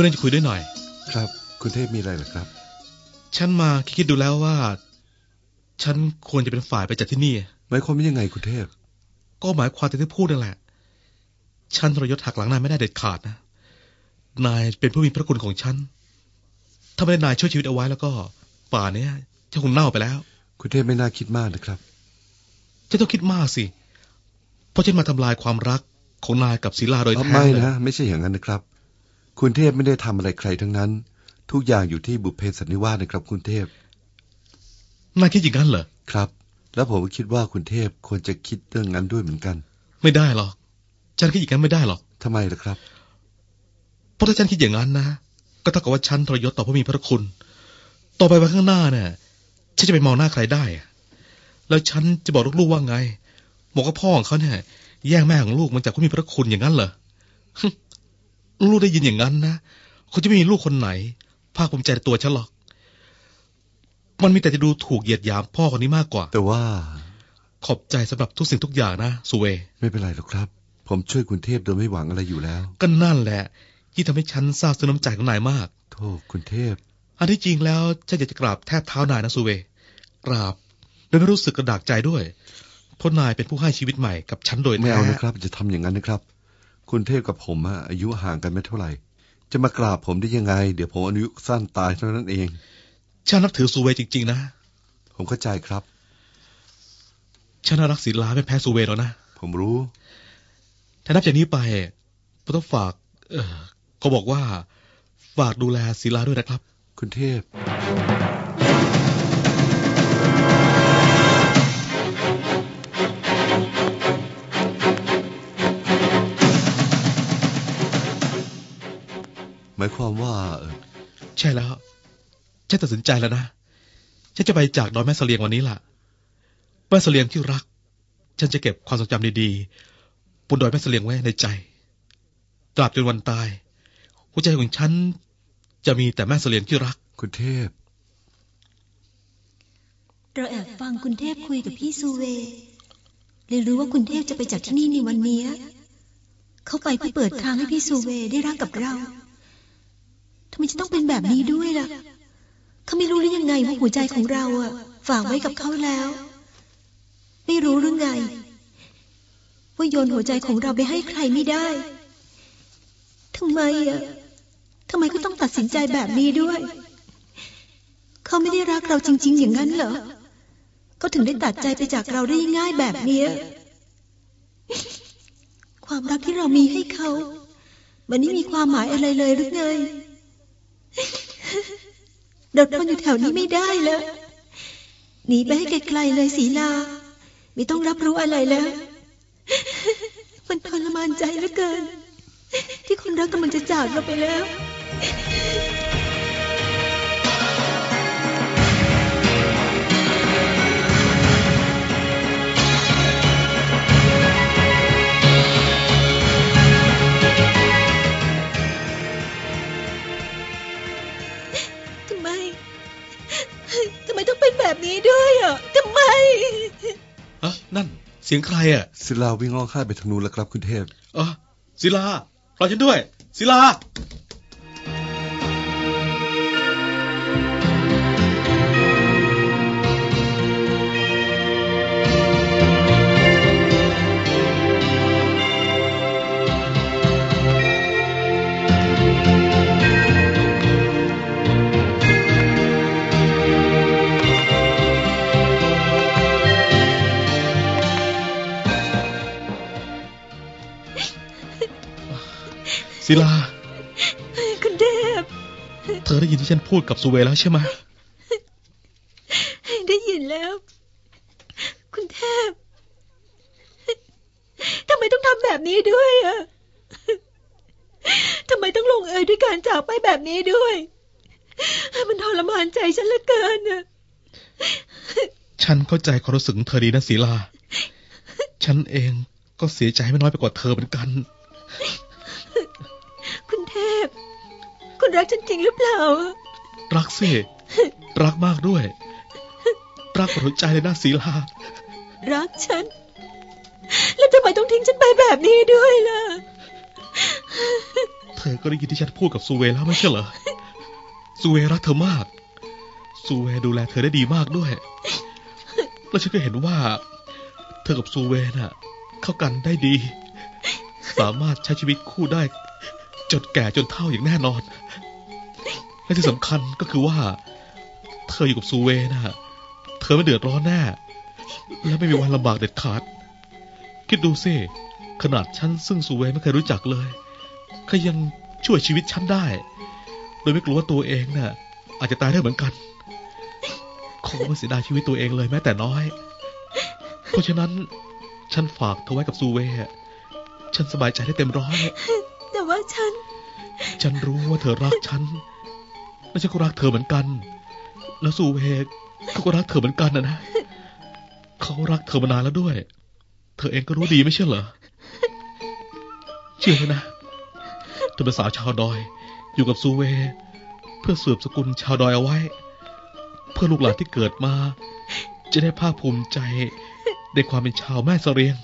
เรื่องจะคุยด้วยหน่อย ครับ คุณเทพมีอะไรเหรอครับ ฉันมาคิดๆดูแล้วว่า ฉันควรจะเป็นฝ่ายไปจากที่นี่ หมายความว่ายังไงคุณเทพ ก็หมายความที่ที่พูดนั่นแหละ ฉันทรยศหักหลังนายไม่ได้เด็ดขาดนะ นายเป็นผู้มีพระคุณของฉัน ถ้าไม่ได้นายช่วยชีวิตเอาไว้แล้วก็ ป่าเนี้ยจะคงเน่าไปแล้ว คุณเทพไม่น่าคิดมากนะครับ จะต้องคิดมากสิ เพราะฉันมาทำลายความรักของนายกับศิลาโดยเอาแท้ไม่เลยนะ ไม่ใช่อย่างนั้นนะครับ คุณเทพไม่ได้ทำอะไรใครทั้งนั้น ทุกอย่างอยู่ที่บุพเพสันนิวาสนะครับคุณเทพนายคิดอย่างนั้นเหรอครับ แล้วผมก็คิดว่าคุณเทพควรจะคิดเรื่องนั้นด้วยเหมือนกัน ไม่ได้หรอกฉันคิดอย่างนั้นไม่ได้หรอกทำไมล่ะครับเพราะถ้าฉันคิดอย่างนั้นนะก็เท่ากับว่าฉันทรยศต่อผู้มีพระคุณ ต่อไปวันข้างหน้าเนี่ยฉันจะไปมองหน้าใครได้อะแล้วฉันจะบอกลูกๆว่าไงบอกว่าพ่อของเขาเนี่ยแย่งแม่ของลูกมันจากผู้มีพระคุณอย่างนั้นเหรอฮึ ลูกได้ยินอย่างนั้นนะเขาจะไม่มีลูกคนไหน ภาคภูมิใจในตัวฉันหรอก มันมีแต่จะดูถูกเหยียดหยามพ่อคนนี้มากกว่า แต่ว่าขอบใจสำหรับทุกสิ่งทุกอย่างนะสุเว ไม่เป็นไรหรอกครับ ผมช่วยคุณเทพโดยไม่หวังอะไรอยู่แล้ว ก็นั่นแหละ ที่ทำให้ฉันซาบซึ้งน้ำใจของนายมากโทษคุณเทพ อันที่จริงแล้วฉันอยากจะกราบแทบเท้านายนะสุเว กราบโดยไม่รู้สึกกระดากใจด้วยเพราะนายเป็นผู้ให้ชีวิตใหม่กับฉันโดยไม่แท้เอานะครับ จะทำอย่างนั้นนะครับ คุณเทพกับผมอะอายุห่างกันไม่เท่าไหร่ จะมากราบผมได้ยังไง เดี๋ยวผมอายุสั้นตายเท่านั้นเองฉันนับถือสุเวจริง ๆ นะ ผมเข้าใจครับฉันน่ารักศิลาไม่แพ้สุเวแล้วนะ ผมรู้ ถ้านับจากนี้ไปผมต้องฝาก เออเขาบอกว่า ฝากดูแลศิลาด้วยนะครับ คุณเทพ หมายความว่าเอ่อใช่แล้ว ฉันตัดสินใจแล้วนะ ฉันจะไปจากดอยแม่เสลียงวันนี้ล่ะ แม่เสลียงที่รัก ฉันจะเก็บความทรงจำดีๆบนดอยแม่เสลียงไว้ในใจ ตราบจนวันตาย หัวใจของฉันจะมีแต่แม่เสลียงที่รัก คุณเทพ เราแอบฟังคุณเทพคุยกับพี่ซูเวเลยรู้ว่าคุณเทพจะไปจากที่นี่ในวันนี้ เขาไปเพื่อเปิดทางให้พี่ซูเวได้รักกับเรา ทำไมจะต้องเป็นแบบนี้ด้วยล่ะ เขาไม่รู้หรือยังไงว่าหัวใจของเราอะฝากไว้กับเขาแล้ว ไม่รู้หรือไง ว่าโยนหัวใจของเราไปให้ใครไม่ได้ทำไมอะทำไมก็ต้องตัดสินใจแบบนี้ด้วย เขาไม่ได้รักเราจริง ๆ อย่างนั้นเหรอเขาถึงได้ตัดใจไปจากเราได้ง่ายแบบนี้ ความรักที่เรามีให้เขา มันไม่มีความหมายอะไรเลยหรือไง เราทนอยู่แถวนี้ไม่ได้แล้วหนีไปให้ไกลๆเลยสีลา ไม่ต้องรับรู้อะไรแล้ว มันทรมานใจเหลือเกิน ที่คนรักกำลังจะจากเราไปแล้ว นแบบนี้ด้วยอะทำไมเอะนั่น เสียงใครอะศิลาวิ่งอ้อมค่ายไปทางนู้นแล้วครับคุณเทพเออศิลา รอฉันด้วย ศิลา ศิลา คุณเทพเธอได้ยินที่ฉันพูดกับสุเวแล้วใช่ไหมได้ยินแล้ว คุณเทพทำไมต้องทำแบบนี้ด้วยอะทำไมต้องลงเอยด้วยการจากไปแบบนี้ด้วย มันทรมานใจฉันเหลือเกินอะฉันเข้าใจความรู้สึกของเธอดีนะศิลา ฉันเองก็เสียใจไม่น้อยไปกว่าเธอเหมือนกันคุณเทพ คุณรักฉันจริงหรือเปล่าอะรักสิ รักมากด้วย รักหมดหัวใจเลยนะศิลา รักฉัน แล้วทำไมต้องทิ้งฉันไปแบบนี้ด้วยล่ะ เธอก็ได้ยินที่ฉันพูดกับซูเวแล้วไม่ใช่เหรอ ซูเวรักเธอมาก ซูเวดูแลเธอได้ดีมากด้วย แล้วฉันก็เห็นว่า เธอกับซูเวน่ะ เข้ากันได้ดี สามารถใช้ชีวิตคู่ได้ จนแก่จนเฒ่าอย่างแน่นอน และที่สำคัญก็คือว่า เธออยู่กับซูเวน่ะเธอไม่เดือดร้อนแน่ และไม่มีวันลำบากเด็ดขาด คิดดูสิ ขนาดฉันซึ่งซูเวไม่เคยรู้จักเลยก็ยังช่วยชีวิตฉันได้ โดยไม่กลัวว่าตัวเองน่ะ อาจจะตายได้เหมือนกันคงไม่เสียดายชีวิตตัวเองเลยแม้แต่น้อย เพราะฉะนั้น ฉันฝากเธอไว้กับซูเวฉันสบายใจได้เต็มร้อย แต่ว่าฉัน ฉันรู้ว่าเธอรักฉัน และฉันก็รักเธอเหมือนกัน แล้วซูเวเขาก็รักเธอเหมือนกันนะนะ เขารักเธอมานานแล้วด้วย เธอเองก็รู้ดีไม่ใช่เหรอ เชื่อไหมนะ เธอเป็นสาวชาวดอย อยู่กับซูเว เพื่อสืบสกุลชาวดอยเอาไว้ เพื่อลูกหลานที่เกิดมา จะได้ภาคภูมิใจในความเป็นชาวแม่เสรียง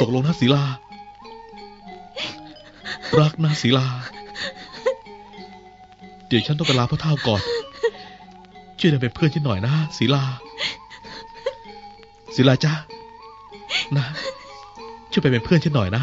ตกลงนะศิลา รักนะศิลา เดี๋ยวฉันต้องไปลาพ่อเท่าก่อน ช่วยเดินเป็นเพื่อนฉันหน่อยนะศิลา ศิลาจ้านะ ช่วยไปเป็นเพื่อนฉันหน่อยนะ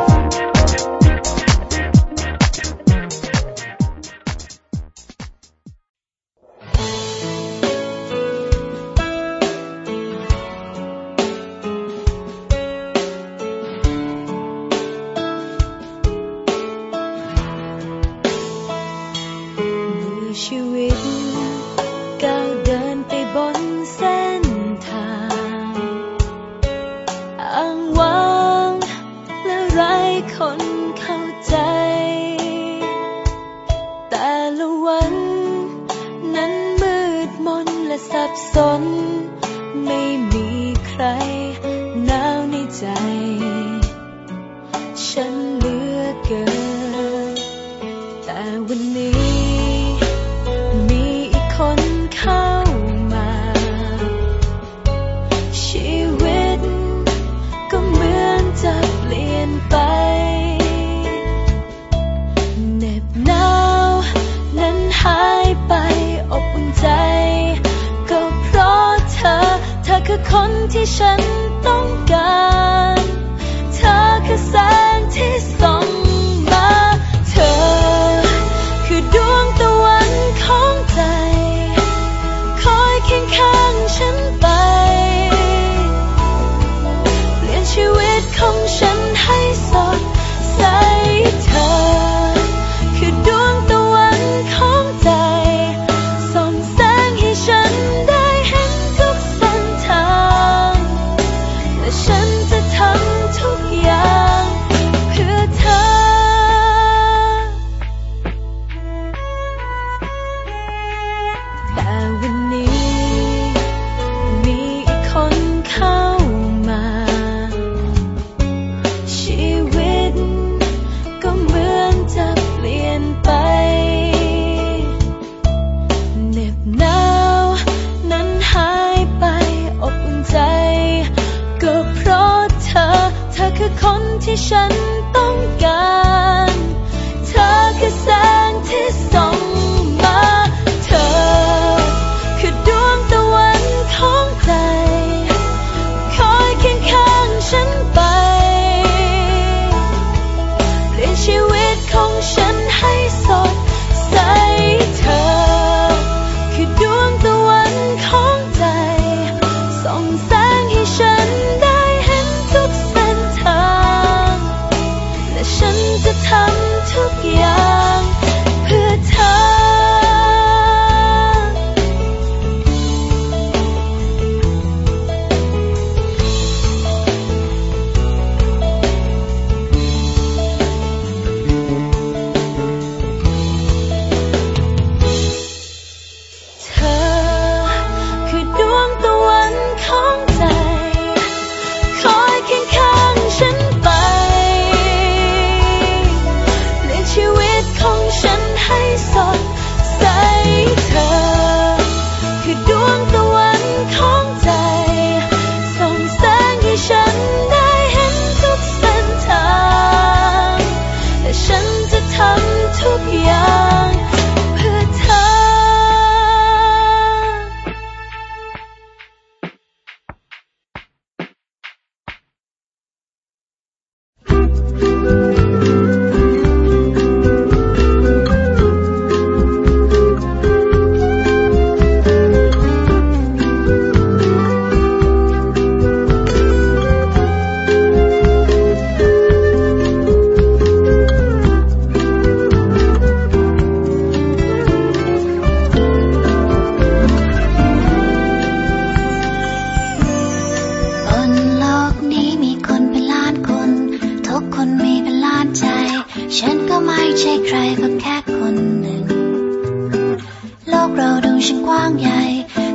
ละวัน นั้นมืดมนและสับสน ไม่มีใครหนาวในใจ คนที่ฉัน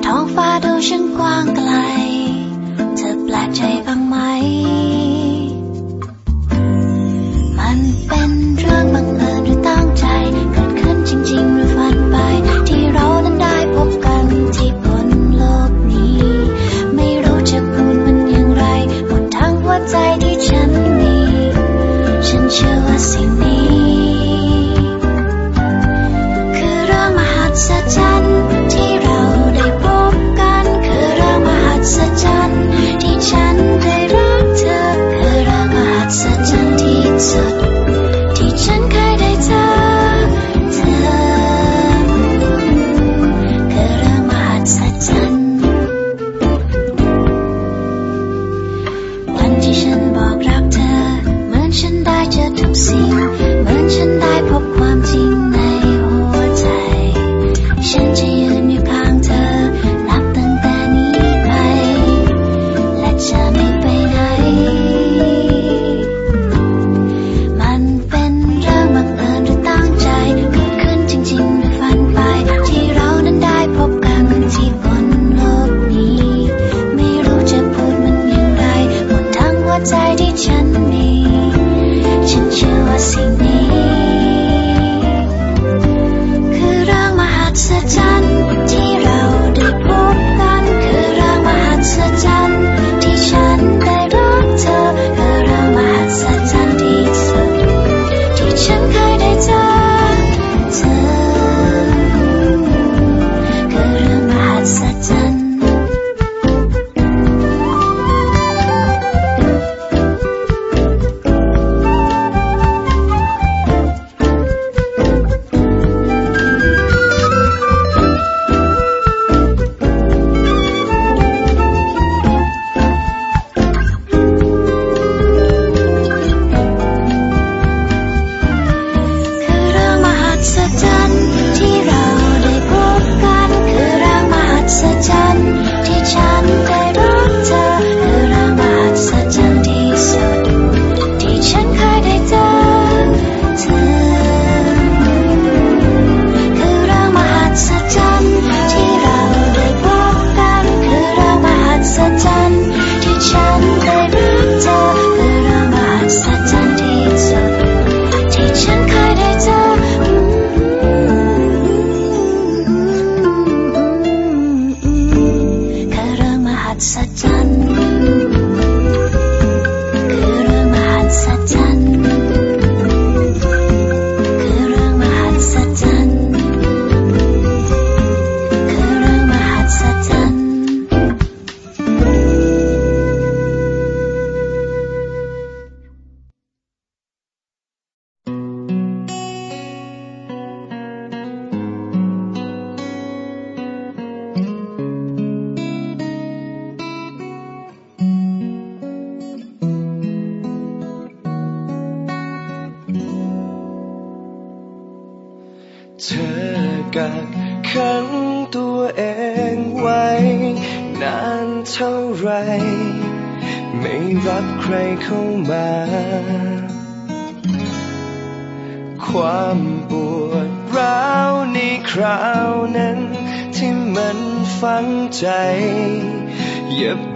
ท้องฟ้าดูช่างกว้างไกล เธอแปลกใจบ้างไหม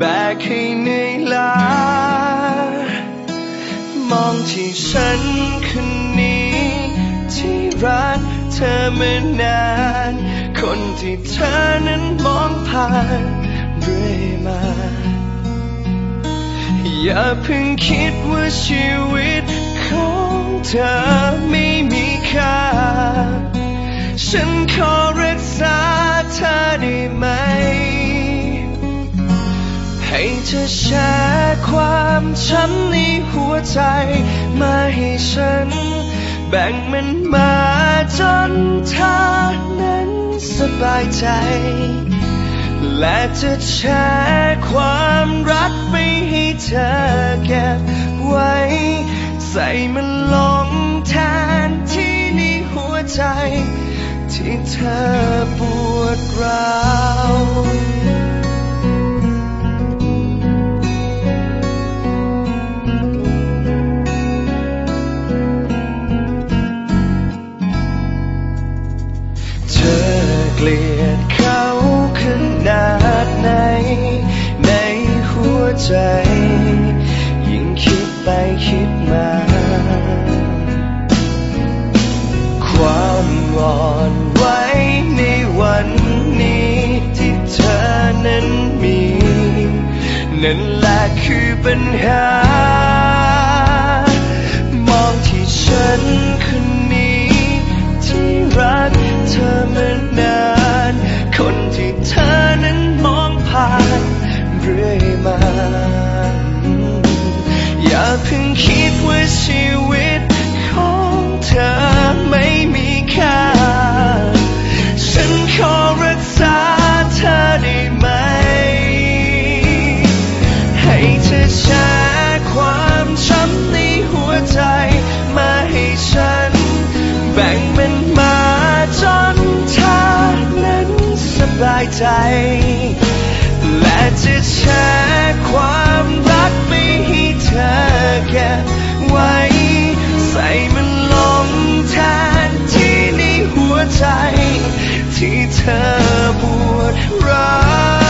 แบกให้เหนื่อยล้ามองที่ฉันคนนี้ ที่รักเธอมานาน คนที่เธอนั้นมองผ่านเรื่อยมา อย่าเพิ่งคิดว่าชีวิตของเธอไม่มีค่า ฉันขอรักษาเธอได้ไหม ให้เธอแชร์ความช้ำในหัวใจ มาให้ฉัน แบ่งมันมาจนเธอนั้นสบายใจ และจะแชร์ความรักไปให้เธอเก็บไว้ ใส่มันลงแทนที่ในหัวใจ ที่เธอปวดร้าว ใจที่เธอปวดร้าว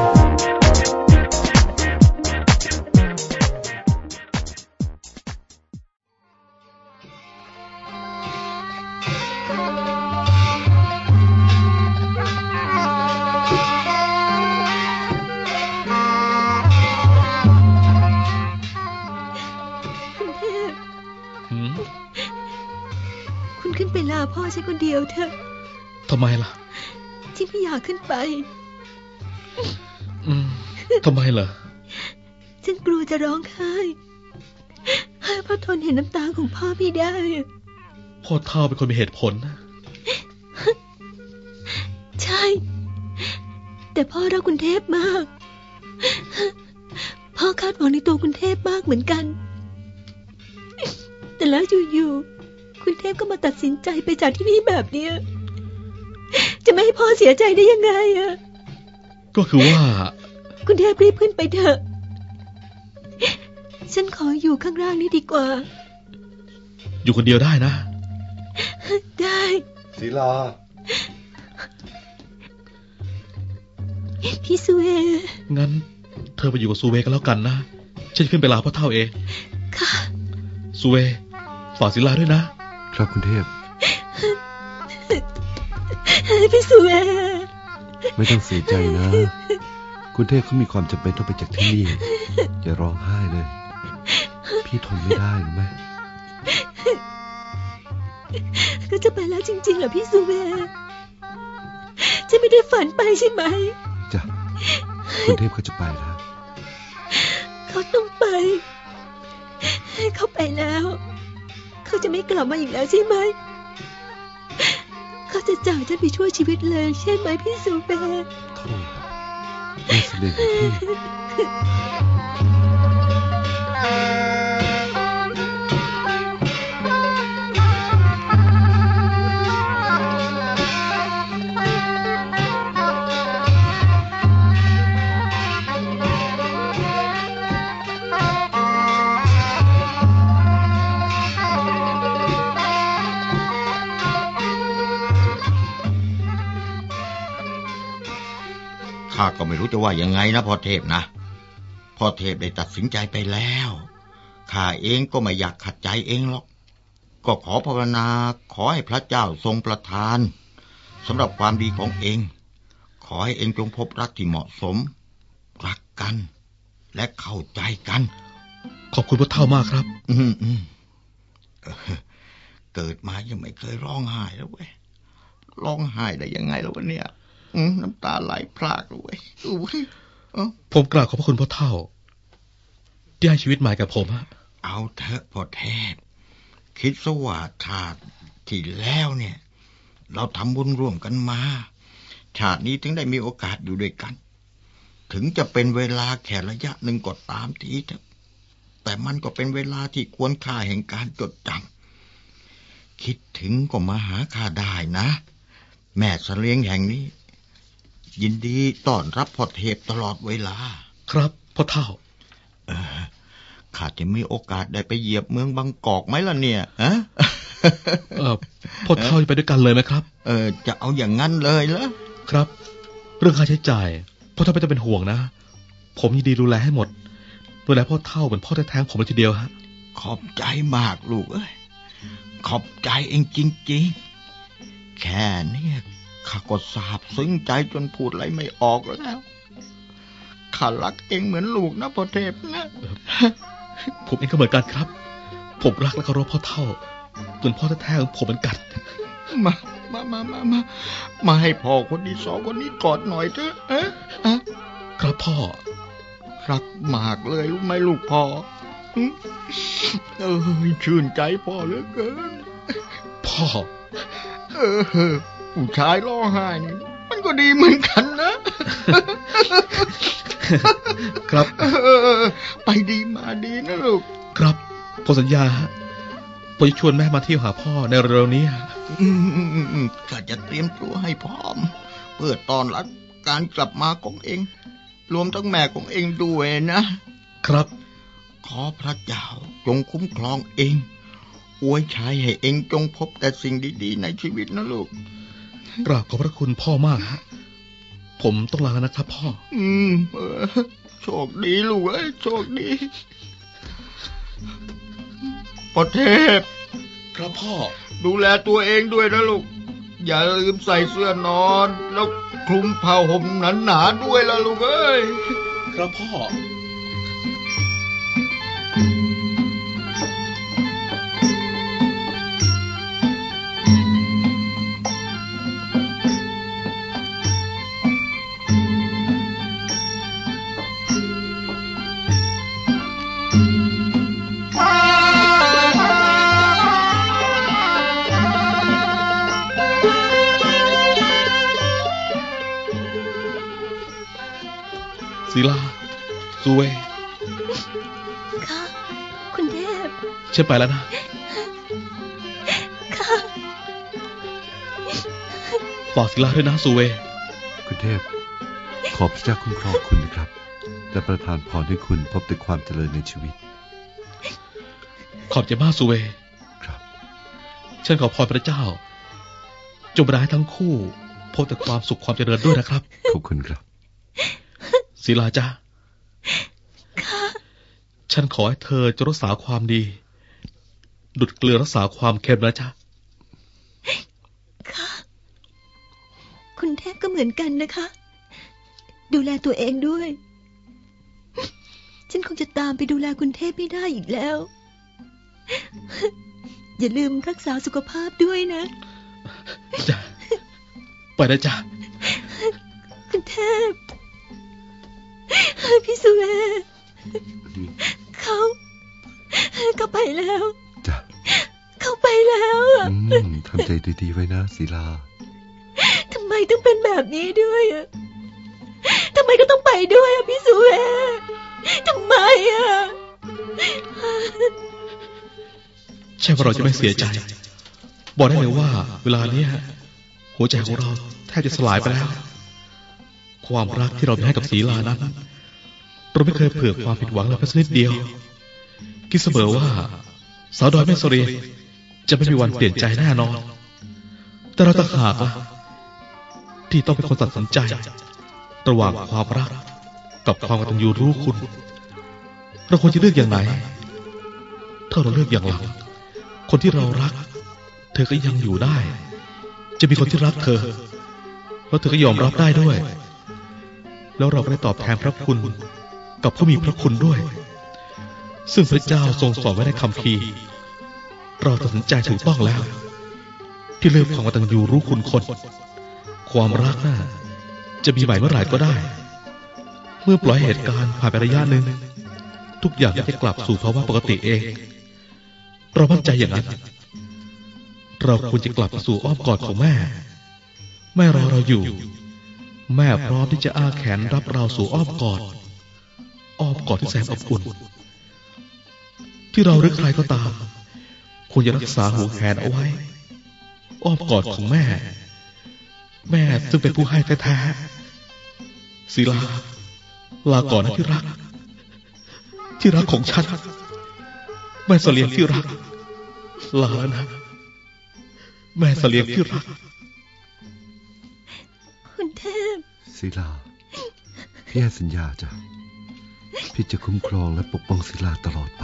ไมล่ะ ที่ไม่อยากขึ้นไป อืมทำไมเหรอฉันกลัวจะร้องไห้พ่อทนเห็นน้ำตาของพ่อไม่ได้อะพ่อเท่าเป็นคนมีเหตุผลนะ ใช่ แต่พ่อรักคุณเทพมาก พ่อคาดหวังในตัวคุณเทพมากเหมือนกัน แต่แล้วอยู่ๆคุณเทพก็มาตัดสินใจไปจากที่นี่แบบเนี้ย จะไม่ให้พ่อเสียใจได้ยังไงอะก็คือว่า คุณเทพรีบขึ้นไปเถอะ ฉันขออยู่ข้างล่างนี่ดีกว่า อยู่คนเดียวได้นะ ได้ศิลา พี่สุเองั้น เธอไปอยู่กับซูเวกันแล้วกันนะ ฉันขึ้นไปลาพ่อเท่าเอง ค่ะ ซูเว ฝากศิลาด้วยนะ ครับคุณเทพ พี่สุเอไม่ต้องเสียใจนะ คุณเทพเขามีความจำเป็นต้องไปจากที่นี่ อย่าร้องไห้เลย พี่ทนไม่ได้รู้ไหมก็จะไปแล้วจริงๆเหรอพี่สุเวฉันไม่ได้ฝันไปใช่ไหมจ้ะคุณเทพเขาจะไปแล้ว เขาต้องไป เขาไปแล้ว เขาจะไม่กลับมาอีกแล้วใช่ไหม เขาจะจากฉันไปช่วยชีวิตเลยใช่ไหมพี่สุเวโทษแม่เสด็จพี่ ข้าก็ไม่รู้จะว่ายังไงนะพ่อเทพนะพ่อเทพได้ตัดสินใจไปแล้วข้าเองก็ไม่อยากขัดใจเองหรอก ก็ขอภาวนาขอให้พระเจ้าทรงประทานสำหรับความดีของเอง ขอให้เองจงพบรักที่เหมาะสม รักกัน และเข้าใจกัน ขอบคุณพ่อเท่ามากครับ อืมอืมเออเกิดมายังไม่เคยร้องไห้แล้วเว้ยร้องไห้ได้ยังไงแล้ววะเนี่ยอืม น้ำตาไหลพรากเลยเว้ยอุ้ยเอ้าผมกราบขอบพระคุณพ่อเท่า ที่ให้ชีวิตใหม่กับผมฮะเอาเถอะพ่อเทพคิดซะว่าชาติที่แล้วเนี่ย เราทำบุญร่วมกันมา ชาตินี้ถึงได้มีโอกาสอยู่ด้วยกัน ถึงจะเป็นเวลาแค่ระยะหนึ่งก็ตามทีเถอะแต่มันก็เป็นเวลาที่ควรค่าแห่งการจดจำคิดถึงก็มาหาข้าได้นะ แม่เสลียงแห่งนี้ ยินดีต้อนรับพ่อเทพตลอดเวลา ครับพ่อเท่า เออข้าจะมีโอกาสได้ไปเหยียบเมืองบางกอกไหมล่ะเนี่ยฮะเออพ่อเท่าจะไปด้วยกันเลยไหมครับ เออ จะเอาอย่างนั้นเลยเหรอครับ เรื่องค่าใช้จ่ายพ่อเท่าไม่ต้องเป็นห่วงนะ ผมยินดีดูแลให้หมดดูแลพ่อเท่าเหมือนพ่อแท้ๆของผมเลยทีเดียวฮะขอบใจมากลูกเอ้ยขอบใจเองจริง ๆ แค่เนี้ย ข้าก็ซาบซึ้งใจจนพูดอะไรไม่ออกแล้วข้ารักเองเหมือนลูกนะพ่อเทพนะ ผมเองก็เหมือนกันครับ ผมรักและเคารพพ่อเท่าเหมือนพ่อแท้ๆของผมเหมือนกันมา มา มา มา มา มาให้พ่อคนที่สองคนนี้กอดหน่อยเถอะเอ๊ะอะครับพ่อ รักมากเลยรู้ไหมลูกพ่อหึเออชื่นใจพ่อเหลือเกิน พ่อ เออ ผู้ชายร้องไห้นี่มันก็ดีเหมือนกันนะ ครับเออไปดีมาดีนะลูก ครับผมสัญญาฮะผมจะชวนแม่มาเที่ยวหาพ่อในเร็วๆนี้ฮะอืมก็จะเตรียมตัวให้พร้อม เพื่อตอนรับการกลับมาของเอง รวมทั้งแม่ของเองด้วยนะ ครับ ขอพระเจ้าจงคุ้มครองเองอวยชัยให้เองจงพบแต่สิ่งดีๆในชีวิตนะลูก กราบขอบพระคุณพ่อมากฮะผมต้องลาแล้วนะครับพ่อ อืมเออโชคดีลูกเอ้ยโชคดีประเทพ ครับพ่อ ดูแลตัวเองด้วยนะลูก อย่าลืมใส่เสื้อนอน แล้วคลุมผ้าห่มหนาๆด้วยล่ะลูกเอ้ย ครับพ่อ ซูเวค่ะ คุณเทพ ฉันไปแล้วนะ ค่ะบอกศิลาด้วยนะซูเวคุณเทพ ขอพระเจ้าคุ้มครองคุณนะครับ และประทานพรให้คุณพบแต่ความเจริญในชีวิต ขอบใจมากซูเวครับ ฉันขอพรพระเจ้า จงประทานให้ทั้งคู่พบแต่ความสุขความเจริญด้วยนะครับ ขอบคุณครับ ศิลาจ้า ฉันขอให้เธอจะรักษาความดี ดุดเกลือรักษาความเค็มนะจ๊ะค่ะคุณเทพก็เหมือนกันนะคะ ดูแลตัวเองด้วย ฉันคงจะตามไปดูแลคุณเทพไม่ได้อีกแล้ว อย่าลืมรักษาสุขภาพด้วยนะจ้ะไปนะจ๊ะคุณเทพ พี่สุเวเขาเขาไปแล้วจ้ะเขาไปแล้วอะอืมทำใจดีๆไว้นะศิลาทำไมต้องเป็นแบบนี้ด้วยอะทำไมก็ต้องไปด้วยอะพี่สุเวทำไมอะใช่ว่าเราจะไม่เสียใจ บอกได้เลยว่า เวลาเนี้ยหัวใจของเราแทบจะสลายไปแล้ว ความรักที่เรามีให้กับศีลานั้นเราไม่เคยเผื่อความผิดหวังเลยแม้สักนิดเดียว คิดเสมอว่า สาวดอยแม่เรียจะไม่มีวันเปลี่ยนใจแน่นอน แต่เราต่างหากล่ะที่ต้องเป็นคนตัดสินใจ ระหว่างความรัก กับความกตัญญูรู้คุณ เราควรจะเลือกอย่างไหน ถ้าเราเลือกอย่างหลัง คนที่เรารัก เธอก็ยังอยู่ได้ จะมีคนที่รักเธอ แล้วเธอก็ยอมรับได้ด้วย แล้วเราก็ได้ตอบแทนพระคุณกับผู้มีพระคุณด้วย ซึ่งพระเจ้าทรงสอนไว้ในคำพีเราตัดสินใจถูกต้องแล้ว ที่เลือกความกตัญญูรู้คุณคน ความรักน่ะจะมีใหม่เมื่อไหร่ก็ได้ เมื่อปล่อยเหตุการณ์ผ่านไประยะหนึ่งทุกอย่างก็จะกลับสู่ภาวะปกติเอง เรามั่นใจอย่างนั้น เราควรจะกลับสู่อ้อมกอดของแม่ แม่รอเราอยู่ แม่พร้อมที่จะอ้าแขนรับเราสู่อ้อมกอด อ้อมกอดที่แสนอบอุ่น ที่เราหรือใครก็ตาม ควรจะรักษาหัวแขนเอาไว้ อ้อมกอดของแม่ แม่ซึ่งเป็นผู้ให้แท้ๆศิลา ลาก่อนนะที่รัก ที่รักของฉัน แม่เสลียงที่รัก ลาแล้วนะ แม่เสลียงที่รัก ศิลา พี่ให้สัญญาจ้ะ พี่จะคุ้มครองและปกป้องศิลาตลอดไป